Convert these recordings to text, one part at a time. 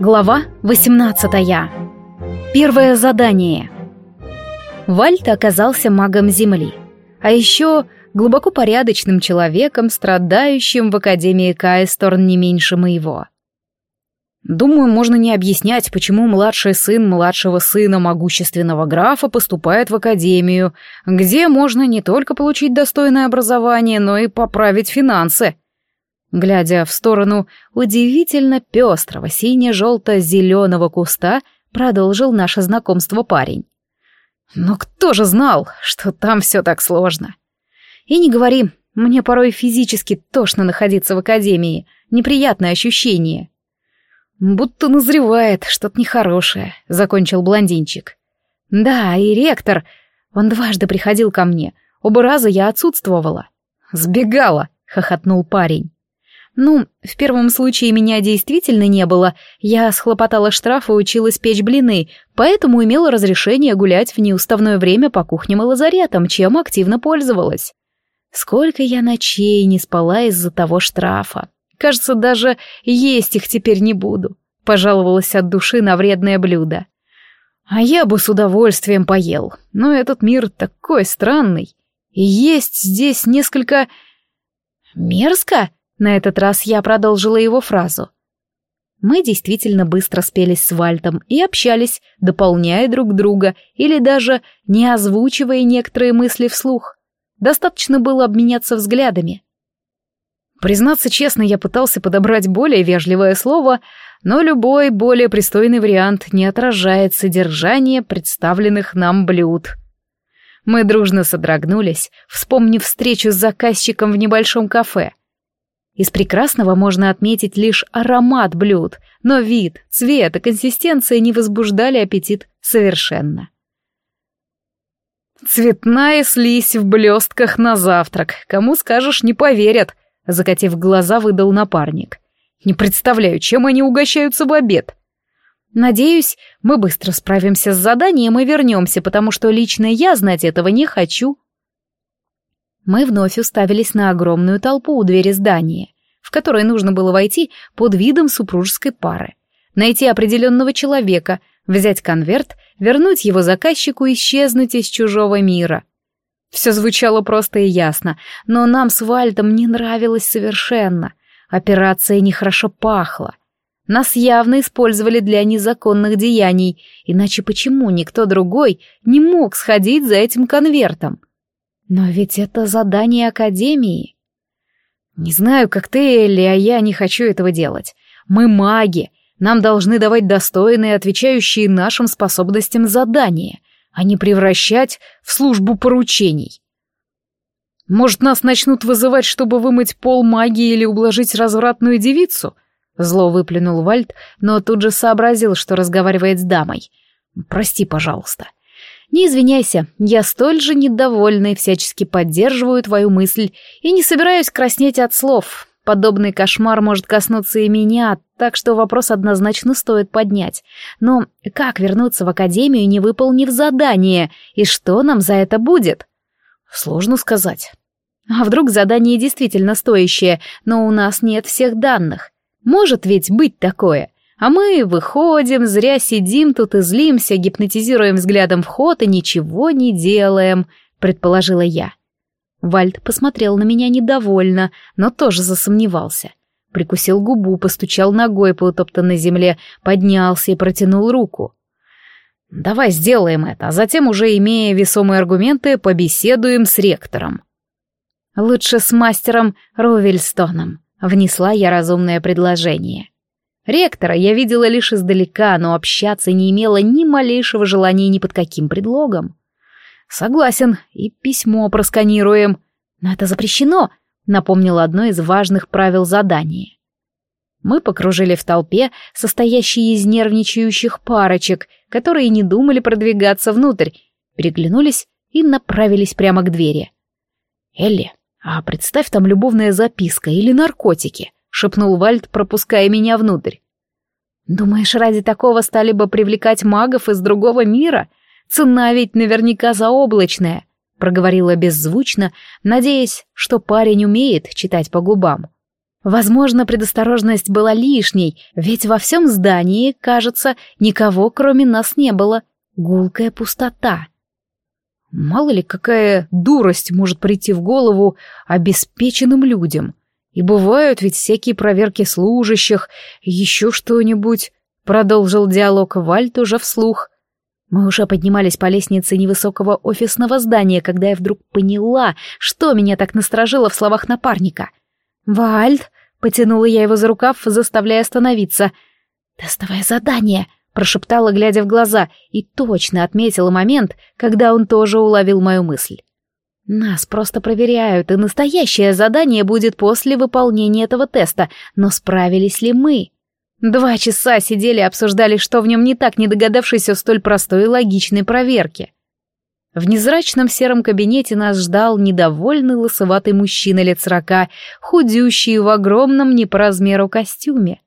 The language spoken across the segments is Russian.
Глава 18. Первое задание. Вальт оказался магом Земли, а еще глубоко порядочным человеком, страдающим в Академии Каесторн не меньше моего. Думаю, можно не объяснять, почему младший сын младшего сына могущественного графа поступает в академию, где можно не только получить достойное образование, но и поправить финансы глядя в сторону удивительно пестрого сине-желто-зеленого куста, продолжил наше знакомство парень. «Но кто же знал, что там все так сложно?» «И не говори, мне порой физически тошно находиться в академии, неприятное ощущение». «Будто назревает что-то нехорошее», — закончил блондинчик. «Да, и ректор. Он дважды приходил ко мне. Оба раза я отсутствовала». «Сбегала», — хохотнул парень. Ну, в первом случае меня действительно не было. Я схлопотала штраф и училась печь блины, поэтому имела разрешение гулять в неуставное время по кухням и лазаретам, чем активно пользовалась. Сколько я ночей не спала из-за того штрафа. Кажется, даже есть их теперь не буду. Пожаловалась от души на вредное блюдо. А я бы с удовольствием поел. Но этот мир такой странный. И есть здесь несколько... Мерзко? На этот раз я продолжила его фразу. Мы действительно быстро спелись с Вальтом и общались, дополняя друг друга или даже не озвучивая некоторые мысли вслух. Достаточно было обменяться взглядами. Признаться честно, я пытался подобрать более вежливое слово, но любой более пристойный вариант не отражает содержание представленных нам блюд. Мы дружно содрогнулись, вспомнив встречу с заказчиком в небольшом кафе — из прекрасного можно отметить лишь аромат блюд, но вид, цвет и консистенция не возбуждали аппетит совершенно. «Цветная слизь в блестках на завтрак. Кому скажешь, не поверят», — закатив глаза, выдал напарник. «Не представляю, чем они угощаются в обед». «Надеюсь, мы быстро справимся с заданием и вернемся, потому что лично я знать этого не хочу», мы вновь уставились на огромную толпу у двери здания, в которое нужно было войти под видом супружеской пары, найти определенного человека, взять конверт, вернуть его заказчику и исчезнуть из чужого мира. Все звучало просто и ясно, но нам с Вальтом не нравилось совершенно. Операция нехорошо пахла. Нас явно использовали для незаконных деяний, иначе почему никто другой не мог сходить за этим конвертом? Но ведь это задание Академии. Не знаю, как ты, Элли, а я не хочу этого делать. Мы маги. Нам должны давать достойные, отвечающие нашим способностям задания, а не превращать в службу поручений. Может, нас начнут вызывать, чтобы вымыть пол магии или ублажить развратную девицу? Зло выплюнул Вальд, но тут же сообразил, что разговаривает с дамой. Прости, пожалуйста. — не извиняйся, я столь же недовольный. всячески поддерживаю твою мысль и не собираюсь краснеть от слов. Подобный кошмар может коснуться и меня, так что вопрос однозначно стоит поднять. Но как вернуться в академию, не выполнив задание, и что нам за это будет? Сложно сказать. А вдруг задание действительно стоящее, но у нас нет всех данных? Может ведь быть такое? А мы выходим, зря сидим тут и злимся, гипнотизируем взглядом вход и ничего не делаем, предположила я. Вальд посмотрел на меня недовольно, но тоже засомневался. Прикусил губу, постучал ногой по утоптанной земле, поднялся и протянул руку. «Давай сделаем это, а затем, уже имея весомые аргументы, побеседуем с ректором». «Лучше с мастером Рувельстоном», — внесла я разумное предложение. Ректора я видела лишь издалека, но общаться не имела ни малейшего желания ни под каким предлогом. Согласен, и письмо просканируем. Но это запрещено, напомнило одно из важных правил задания. Мы покружили в толпе, состоящей из нервничающих парочек, которые не думали продвигаться внутрь, переглянулись и направились прямо к двери. «Элли, а представь там любовная записка или наркотики», — шепнул Вальд, пропуская меня внутрь. «Думаешь, ради такого стали бы привлекать магов из другого мира? Цена ведь наверняка заоблачная», — проговорила беззвучно, надеясь, что парень умеет читать по губам. Возможно, предосторожность была лишней, ведь во всем здании, кажется, никого кроме нас не было. Гулкая пустота. Мало ли, какая дурость может прийти в голову обеспеченным людям. И бывают ведь всякие проверки служащих, еще что-нибудь. Продолжил диалог Вальт уже вслух. Мы уже поднимались по лестнице невысокого офисного здания, когда я вдруг поняла, что меня так насторожило в словах напарника. «Вальд!» — потянула я его за рукав, заставляя остановиться. «Доставай задание!» — прошептала, глядя в глаза, и точно отметила момент, когда он тоже уловил мою мысль. Нас просто проверяют, и настоящее задание будет после выполнения этого теста, но справились ли мы? Два часа сидели и обсуждали, что в нем не так, не догадавшись о столь простой и логичной проверке. В незрачном сером кабинете нас ждал недовольный лысоватый мужчина лет сорока, худющий в огромном не по размеру костюме.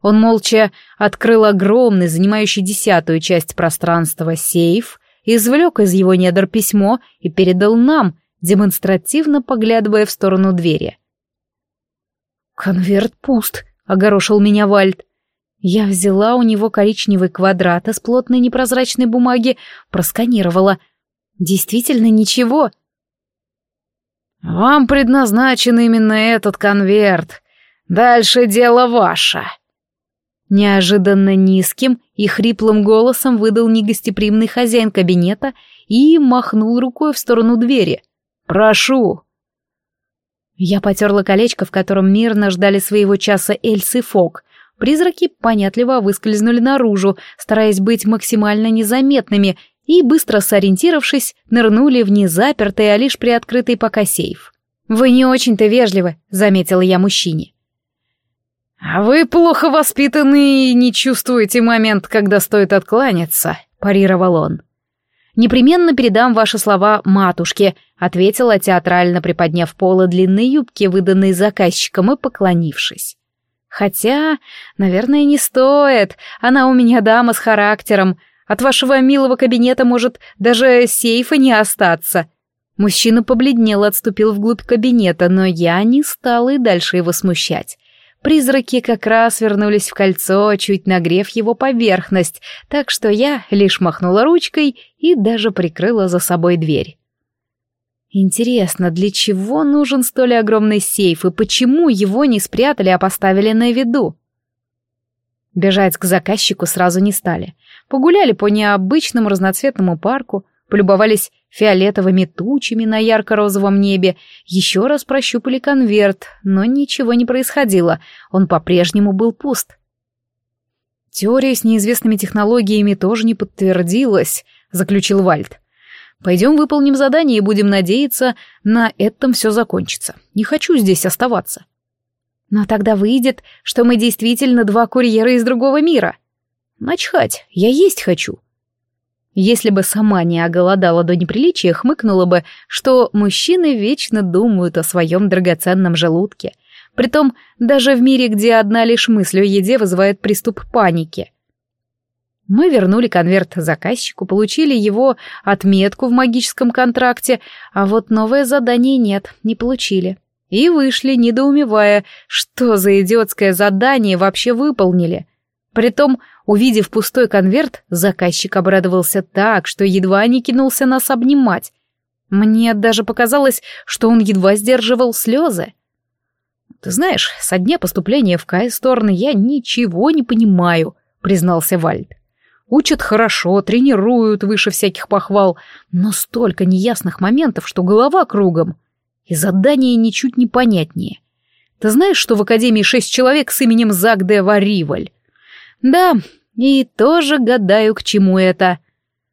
Он молча открыл огромный, занимающий десятую часть пространства, сейф извлек из его недр письмо и передал нам, демонстративно поглядывая в сторону двери. «Конверт пуст», — огорошил меня Вальд. Я взяла у него коричневый квадрат из плотной непрозрачной бумаги, просканировала. Действительно ничего. «Вам предназначен именно этот конверт. Дальше дело ваше», Неожиданно низким и хриплым голосом выдал негостеприимный хозяин кабинета и махнул рукой в сторону двери. «Прошу!» Я потерла колечко, в котором мирно ждали своего часа Эльс и Фок. Призраки понятливо выскользнули наружу, стараясь быть максимально незаметными, и, быстро сориентировавшись, нырнули в незапертый, а лишь приоткрытый пока сейф. «Вы не очень-то вежливы», — заметила я мужчине. А «Вы плохо воспитаны и не чувствуете момент, когда стоит откланяться», — парировал он. «Непременно передам ваши слова матушке», — ответила, театрально приподняв полы длинной юбки, выданной заказчиком и поклонившись. «Хотя, наверное, не стоит. Она у меня дама с характером. От вашего милого кабинета может даже сейфа не остаться». Мужчина побледнел, отступил вглубь кабинета, но я не стала и дальше его смущать. Призраки как раз вернулись в кольцо, чуть нагрев его поверхность, так что я лишь махнула ручкой и даже прикрыла за собой дверь. Интересно, для чего нужен столь огромный сейф и почему его не спрятали, а поставили на виду? Бежать к заказчику сразу не стали. Погуляли по необычному разноцветному парку, полюбовались фиолетовыми тучами на ярко-розовом небе, еще раз прощупали конверт, но ничего не происходило, он по-прежнему был пуст. «Теория с неизвестными технологиями тоже не подтвердилась», — заключил Вальд. «Пойдем выполним задание и будем надеяться, на этом все закончится. Не хочу здесь оставаться». «Но тогда выйдет, что мы действительно два курьера из другого мира». «Начхать, я есть хочу», если бы сама не оголодала до неприличия, хмыкнула бы, что мужчины вечно думают о своем драгоценном желудке. Притом даже в мире, где одна лишь мысль о еде вызывает приступ паники. Мы вернули конверт заказчику, получили его отметку в магическом контракте, а вот новое задание нет, не получили. И вышли, недоумевая, что за идиотское задание вообще выполнили — Притом, увидев пустой конверт, заказчик обрадовался так, что едва не кинулся нас обнимать. Мне даже показалось, что он едва сдерживал слезы. «Ты знаешь, со дня поступления в Кайсторн я ничего не понимаю», — признался Вальд. «Учат хорошо, тренируют выше всяких похвал, но столько неясных моментов, что голова кругом. И задание ничуть не понятнее. Ты знаешь, что в Академии шесть человек с именем Загде Вариваль?» Да, и тоже гадаю, к чему это.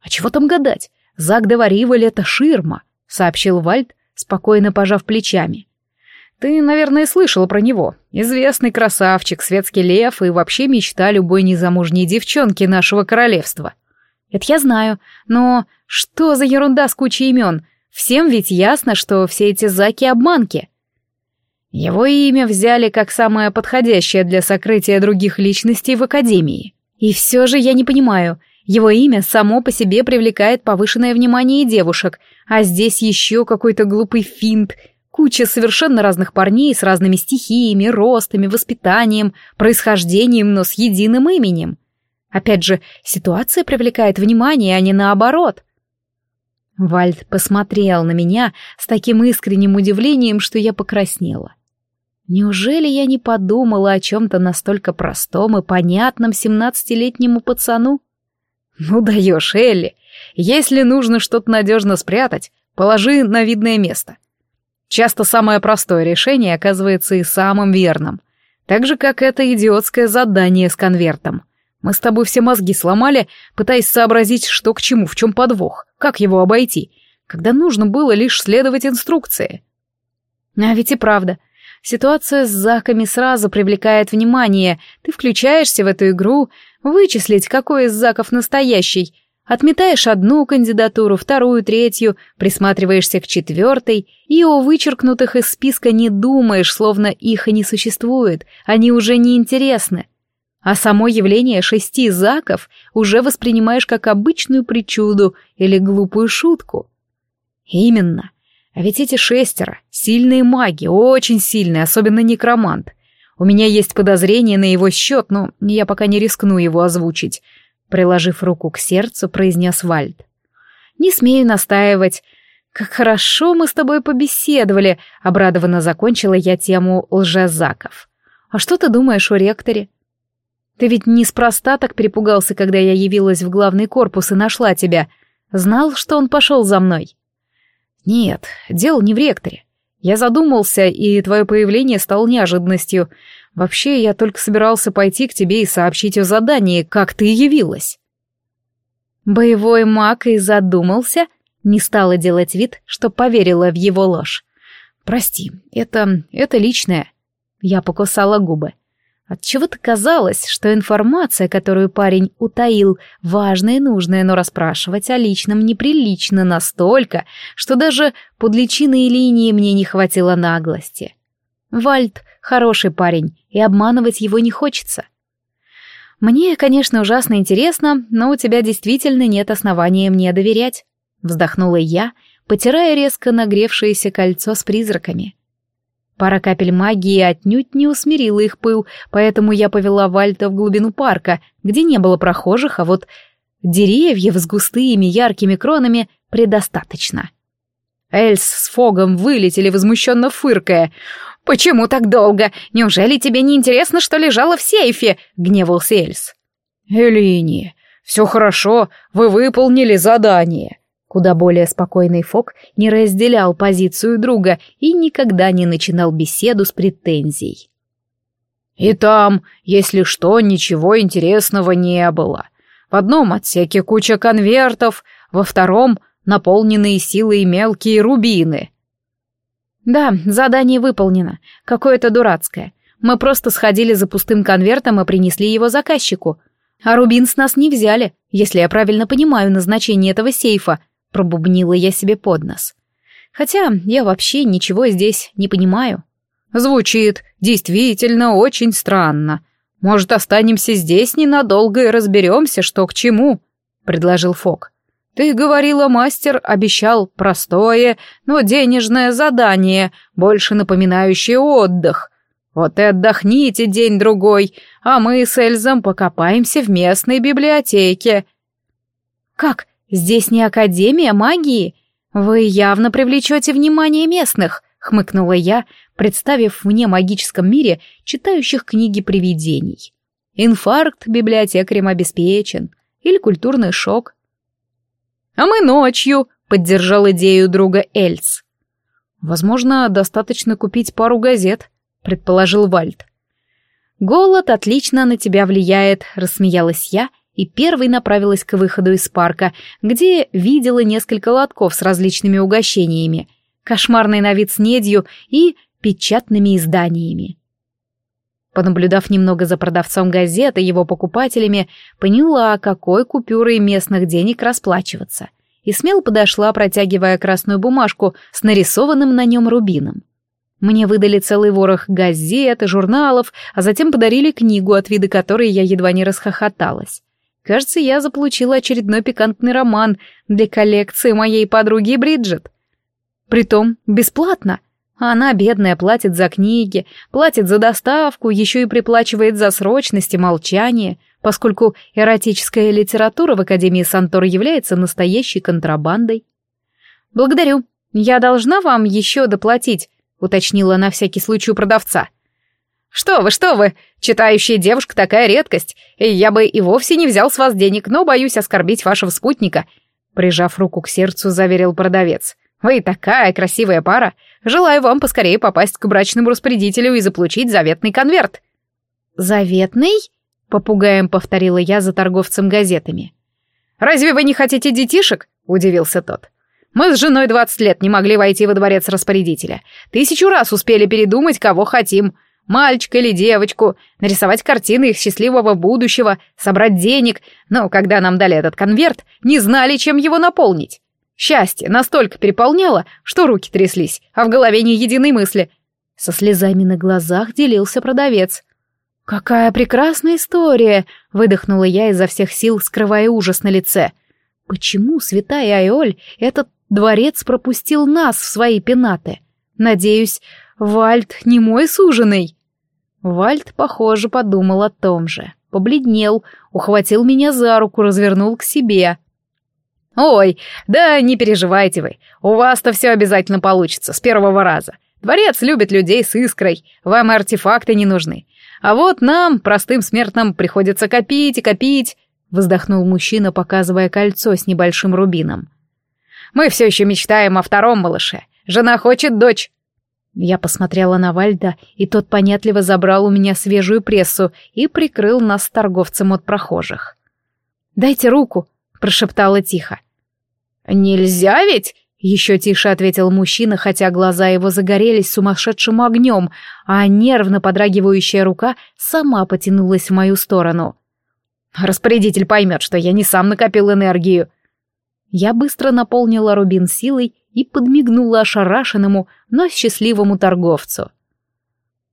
А чего там гадать? Загдова Ривель — это ширма, — сообщил Вальд, спокойно пожав плечами. Ты, наверное, слышал про него. Известный красавчик, светский лев и вообще мечта любой незамужней девчонки нашего королевства. Это я знаю, но что за ерунда с кучей имен? Всем ведь ясно, что все эти заки — обманки. Его имя взяли как самое подходящее для сокрытия других личностей в Академии. И все же я не понимаю, его имя само по себе привлекает повышенное внимание девушек, а здесь еще какой-то глупый финт, куча совершенно разных парней с разными стихиями, ростами, воспитанием, происхождением, но с единым именем. Опять же, ситуация привлекает внимание, а не наоборот. Вальд посмотрел на меня с таким искренним удивлением, что я покраснела. Неужели я не подумала о чем-то настолько простом и понятном семнадцатилетнему пацану? Ну даешь, Элли, если нужно что-то надежно спрятать, положи на видное место. Часто самое простое решение оказывается и самым верным. Так же, как это идиотское задание с конвертом. Мы с тобой все мозги сломали, пытаясь сообразить, что к чему, в чем подвох, как его обойти, когда нужно было лишь следовать инструкции. А ведь и правда — Ситуация с заками сразу привлекает внимание. Ты включаешься в эту игру, вычислить, какой из заков настоящий. Отметаешь одну кандидатуру, вторую, третью, присматриваешься к четвертой и о вычеркнутых из списка не думаешь, словно их и не существует, они уже не интересны. А само явление шести заков уже воспринимаешь как обычную причуду или глупую шутку. Именно. А ведь эти шестеро — сильные маги, очень сильные, особенно некромант. У меня есть подозрение на его счет, но я пока не рискну его озвучить. Приложив руку к сердцу, произнес Вальд. «Не смею настаивать. Как хорошо мы с тобой побеседовали», — обрадованно закончила я тему лжезаков. «А что ты думаешь о ректоре?» «Ты ведь неспроста так перепугался, когда я явилась в главный корпус и нашла тебя. Знал, что он пошел за мной?» «Нет, дело не в ректоре. Я задумался, и твое появление стало неожиданностью. Вообще, я только собирался пойти к тебе и сообщить о задании, как ты явилась». Боевой маг и задумался, не стала делать вид, что поверила в его ложь. «Прости, это... это личное». Я покусала губы. Отчего-то казалось, что информация, которую парень утаил, важная и нужная, но расспрашивать о личном неприлично настолько, что даже под личиной линии мне не хватило наглости. Вальд — хороший парень, и обманывать его не хочется. «Мне, конечно, ужасно интересно, но у тебя действительно нет основания мне доверять», — вздохнула я, потирая резко нагревшееся кольцо с призраками. — Пара капель магии отнюдь не усмирила их пыл, поэтому я повела Вальта в глубину парка, где не было прохожих, а вот деревьев с густыми яркими кронами предостаточно. Эльс с Фогом вылетели, возмущенно фыркая. «Почему так долго? Неужели тебе не интересно, что лежало в сейфе?» — гневался Эльс. «Элини, все хорошо, вы выполнили задание», куда более спокойный Фок не разделял позицию друга и никогда не начинал беседу с претензий. «И там, если что, ничего интересного не было. В одном отсеке куча конвертов, во втором — наполненные силой мелкие рубины». «Да, задание выполнено. Какое-то дурацкое. Мы просто сходили за пустым конвертом и принесли его заказчику. А рубин с нас не взяли, если я правильно понимаю назначение этого сейфа», — пробубнила я себе под нос. «Хотя я вообще ничего здесь не понимаю». «Звучит действительно очень странно. Может, останемся здесь ненадолго и разберемся, что к чему», — предложил Фок. «Ты говорила, мастер обещал простое, но денежное задание, больше напоминающее отдых. Вот и отдохните день-другой, а мы с Эльзом покопаемся в местной библиотеке». «Как? «Здесь не Академия магии. Вы явно привлечете внимание местных», — хмыкнула я, представив мне магическом мире читающих книги привидений. «Инфаркт библиотекарем обеспечен. Или культурный шок». «А мы ночью», — поддержал идею друга Эльц. «Возможно, достаточно купить пару газет», — предположил Вальд. «Голод отлично на тебя влияет», — рассмеялась я и первой направилась к выходу из парка, где видела несколько лотков с различными угощениями, кошмарный на вид с недью и печатными изданиями. Понаблюдав немного за продавцом газет и его покупателями, поняла, какой купюрой местных денег расплачиваться, и смело подошла, протягивая красную бумажку с нарисованным на нем рубином. Мне выдали целый ворох газет и журналов, а затем подарили книгу, от вида которой я едва не расхохоталась. Кажется, я заполучила очередной пикантный роман для коллекции моей подруги Бриджит. Притом бесплатно. Она, бедная, платит за книги, платит за доставку, еще и приплачивает за срочность и молчание, поскольку эротическая литература в Академии Сантор является настоящей контрабандой. «Благодарю. Я должна вам еще доплатить», — уточнила на всякий случай у продавца. — «Что вы, что вы! Читающая девушка такая редкость, и я бы и вовсе не взял с вас денег, но боюсь оскорбить вашего спутника», — прижав руку к сердцу, заверил продавец. «Вы такая красивая пара! Желаю вам поскорее попасть к брачному распорядителю и заполучить заветный конверт!» «Заветный?» — попугаем повторила я за торговцем газетами. «Разве вы не хотите детишек?» — удивился тот. Мы с женой 20 лет не могли войти во дворец распорядителя. Тысячу раз успели передумать, кого хотим мальчика или девочку, нарисовать картины их счастливого будущего, собрать денег, но когда нам дали этот конверт, не знали, чем его наполнить. Счастье настолько переполняло, что руки тряслись, а в голове ни единой мысли. Со слезами на глазах делился продавец. «Какая прекрасная история!» — выдохнула я изо всех сил, скрывая ужас на лице. «Почему святая Айоль этот дворец пропустил нас в свои пенаты? Надеюсь, Вальд не мой суженый?» Вальд, похоже, подумал о том же. Побледнел, ухватил меня за руку, развернул к себе. «Ой, да не переживайте вы, у вас-то все обязательно получится с первого раза. Дворец любит людей с искрой, вам и артефакты не нужны. А вот нам, простым смертным, приходится копить и копить», — вздохнул мужчина, показывая кольцо с небольшим рубином. «Мы все еще мечтаем о втором малыше. Жена хочет дочь». Я посмотрела на Вальда, и тот понятливо забрал у меня свежую прессу и прикрыл нас торговцем от прохожих. «Дайте руку», — прошептала тихо. «Нельзя ведь?» — еще тише ответил мужчина, хотя глаза его загорелись сумасшедшим огнем, а нервно подрагивающая рука сама потянулась в мою сторону. «Распорядитель поймет, что я не сам накопил энергию». Я быстро наполнила рубин силой и подмигнула ошарашенному, но счастливому торговцу.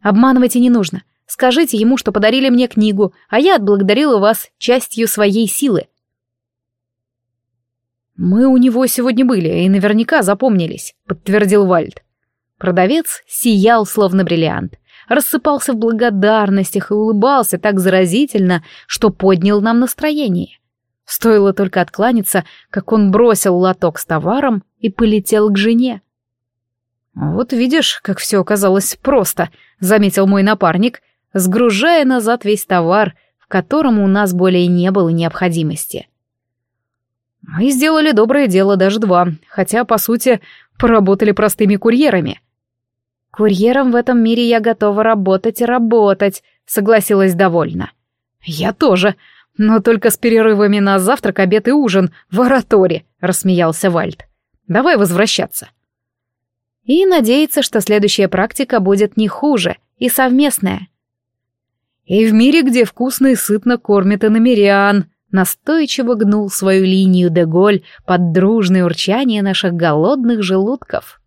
«Обманывать и не нужно. Скажите ему, что подарили мне книгу, а я отблагодарила вас частью своей силы». «Мы у него сегодня были и наверняка запомнились», — подтвердил Вальд. Продавец сиял, словно бриллиант, рассыпался в благодарностях и улыбался так заразительно, что поднял нам настроение. Стоило только откланяться, как он бросил лоток с товаром и полетел к жене. «Вот видишь, как все оказалось просто», — заметил мой напарник, сгружая назад весь товар, в котором у нас более не было необходимости. Мы сделали доброе дело даже два, хотя, по сути, поработали простыми курьерами. «Курьером в этом мире я готова работать и работать», — согласилась довольна. «Я тоже», «Но только с перерывами на завтрак, обед и ужин в ораторе», — рассмеялся Вальд. «Давай возвращаться». И надеется, что следующая практика будет не хуже и совместная. «И в мире, где вкусно и сытно кормит иномериан», настойчиво гнул свою линию Деголь под дружное урчание наших голодных желудков.